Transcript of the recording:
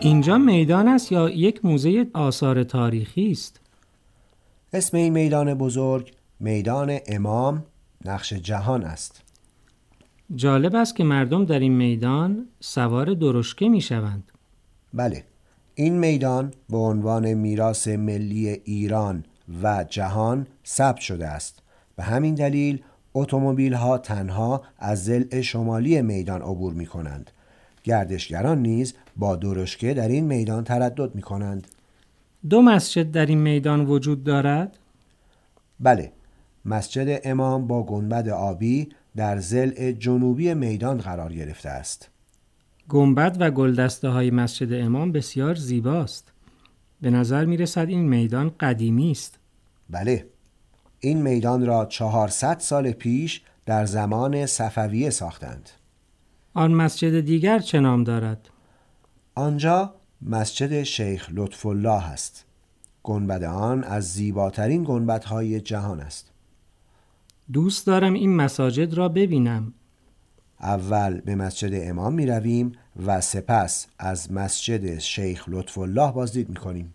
اینجا میدان است یا یک موزه آثار تاریخی است؟ اسم این میدان بزرگ میدان امام نقش جهان است جالب است که مردم در این میدان سوار درشکه می شوند. بله این میدان به عنوان میراث ملی ایران و جهان ثبت شده است به همین دلیل اتومبیل ها تنها از زل شمالی میدان عبور می کنند گردشگران نیز با درشکه در این میدان تردد می کنند دو مسجد در این میدان وجود دارد؟ بله مسجد امام با گنبد آبی در زل جنوبی میدان قرار گرفته است. گنبد و گلدسته های مسجد امام بسیار زیباست. به نظر می رسد این میدان قدیمی است. بله این میدان را 400 سال پیش در زمان صفویه ساختند. آن مسجد دیگر چه نام دارد؟ آنجا مسجد شیخ لطف الله است. گنبد آن از زیباترین گنبدهای جهان است. دوست دارم این مساجد را ببینم. اول به مسجد امام می رویم و سپس از مسجد شیخ لطف الله بازدید می کنیم